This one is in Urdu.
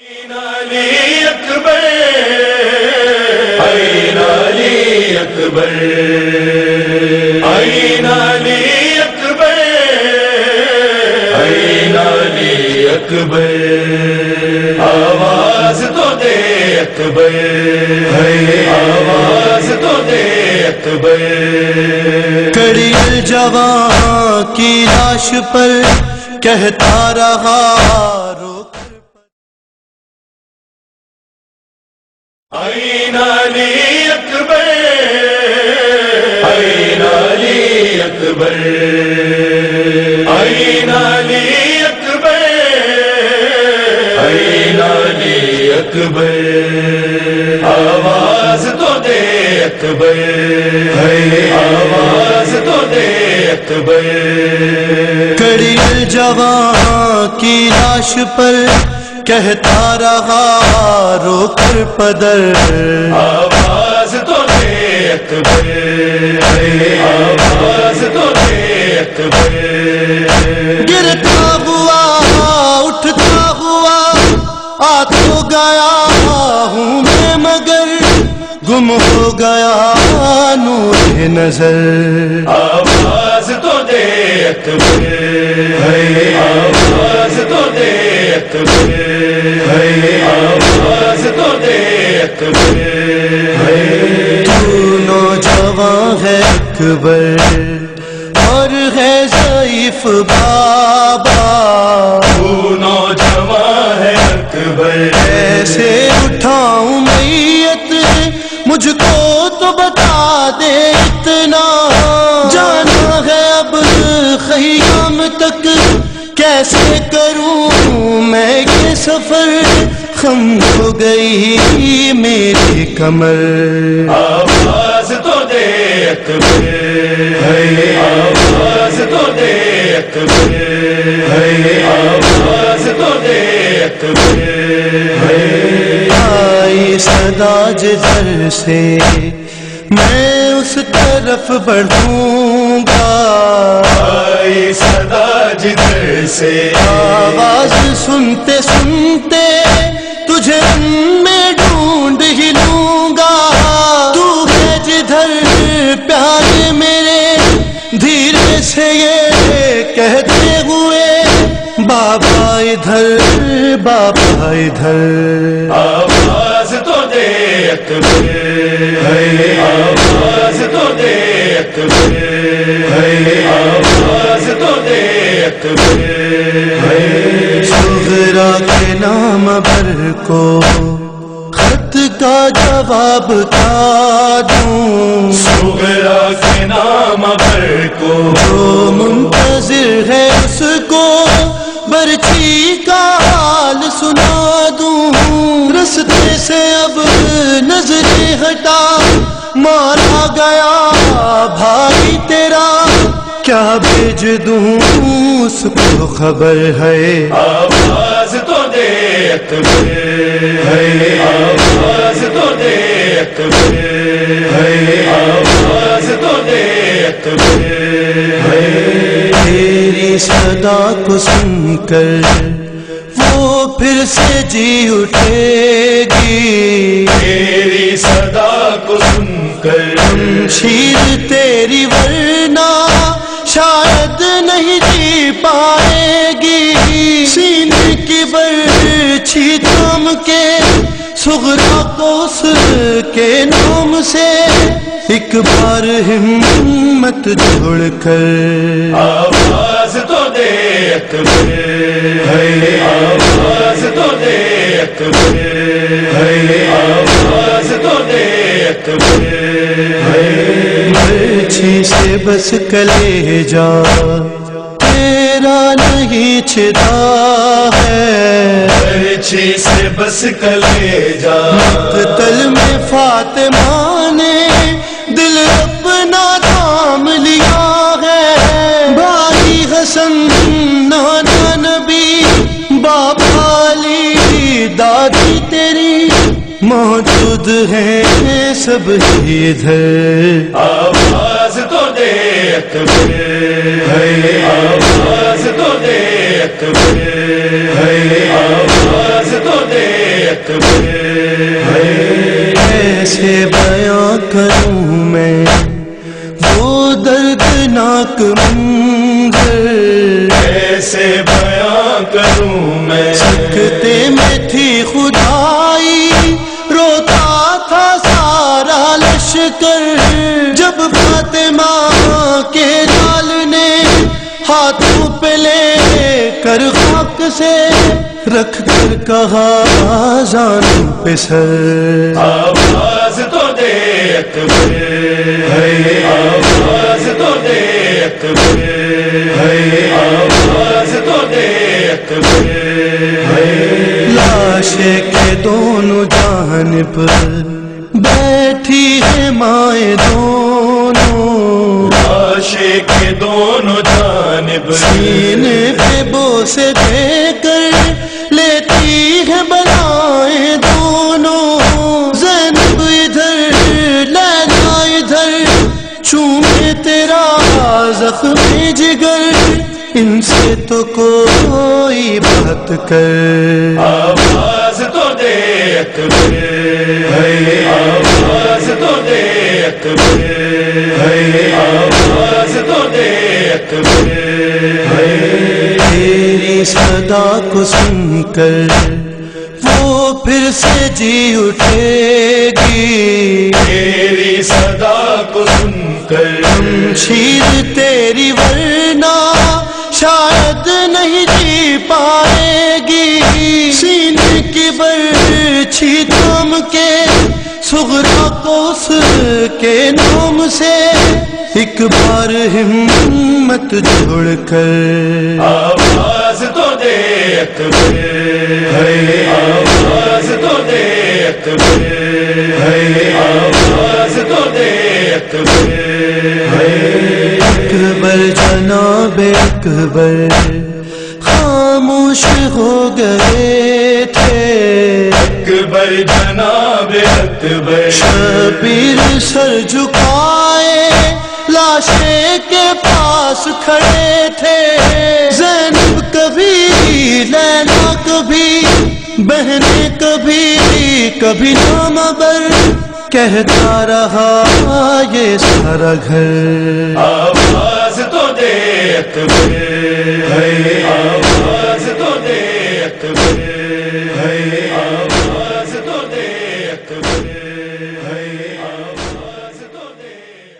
اکبر۔ علی اکبر۔ علی اکبر۔ عین علی اکبر۔ آواز تو دے اکبر۔ آواز تو دے اکبر۔ کڑی الجوان کی لاش پر کہتا رہا علی اکبر۔ عین علی اکبر۔ عین علی اکبر۔ عین علی اکبر۔ آواز تو دے اکبر۔ آواز تو دے اکبر۔ کڑی الجوان کی لاش پر کہتا رہا رو کر پدر۔ آواز تو دے اکبر آواز تو دے اکبر گرتا ہوا اٹھتا ہوا آ تو گیا ہوں میں مگر۔ گم ہو گیا نور نظر۔ آواز تو دے اکبر آواز آواز تو دے نوجوان ہے اکبر اور ہے ضعیف بابا۔ تو نوجوان ہے اکبر۔ ایسے اٹھاؤں میت مجھ کو تو بتا دے اتنا۔ کروں میں یہ سفر خم ہو گئی میری کمر۔ آواز تو دے اکبر۔ آواز تو دے اکبر۔ آواز تو دے اکبر۔ آئی صدا جدھر سے میں اس طرف بڑھوں۔ آئی صدا جدھر سے آواز سنتے سنتے تجھے میں ڈھونڈ ہی لوں گا۔ تو ہے جدھر پیارے میرے دھیرے سے یہ کہتے ہوئے بابا ادھر بابا ادھر۔ آواز تو دے اکبر آواز تو دے اکبر۔ سغرا کے نام بھر کو خط کا جواب کیا دوں۔ سغرا کے نام پر کو۔ منتظر ہے اس کو برچی کا حال سنا دوں۔ رستے سے اب نظریں ہٹا مارا گیا بھائی تیرا۔ کیا بھیج دوں؟ اس کو خبر ہے۔ آواز تو دے اکبر۔ آواز تو دے اکبر۔ آواز تو دے اکبر۔ تیری صدا کو سن کر وہ پھر سے جی اٹھے گی۔ تیری صدا کو سن کر۔ شیر تیری ورنہ شاید نہیں برچھی تھام کے سغرا کو اس کے نام سے ایک بار ہمت جوڑ کر۔ آواز تو دے اکبر۔ آواز تو دے اکبر۔ آواز تو دے اکبر۔ مرچھی سے بس کلے جا۔ تیرا نہیں چھتا ہے۔ سے بس کلے جا۔ قتل میں فاطمہ نے دل اپنا تھام لیا ہے۔ بھائی حسن نانا نبی بابا علی دادی تیری موجود ہیں سب ہی ادھر آواز تو دے اکبر آواز تو دے اکبر بیاں کروں میں وہ دردناک منظر خاک سے رکھ کر کہا جان پہ سر۔ آواز تو دے اکبر۔ آواز تو دے اکبر۔ آواز تو دے اکبر۔ لاشے کے دونوں جانب بیٹھی ہے مائیں دونوں آشے کے دونوں جانب سینے پہ بوسے دے کر لیتی ہے بلائیں دونوں۔ زینب ادھر لیلا ادھر۔ چومے تیرا زخمی جگر۔ ان سے تو کوئی بات کر۔ آواز تو دے اکبر۔ آواز تو دے اکبر۔ آواز تیری صدا کو سن کر وہ پھر سے جی اٹھے گی، تیری صدا کو سن کر شیر تیری ورنہ شاید نہیں جی پائے گی سینے کی برچھی تھام کے سغرا کو اس کے نام سے ایک بار ہمت جوڑ کر۔ آواز تو دے اکبر۔ آواز تو دے اکبر۔ آواز تو دے اکبر۔ اکبر جناب اکبر خاموش ہو گئے تھے۔ اکبر جناب اکبر۔ شبیر سر جھکائے لاشے کے پاس کھڑے تھے۔ زینب کبھی لینا کبھی بہنیں کبھی کبھی نام بر کہتا رہا یہ سارا گھر۔ آواز تو دے اکبر۔ آواز تو دے اکبر۔